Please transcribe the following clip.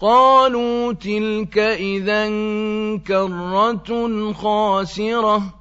قالوا تلك إذا كرة خاسرة.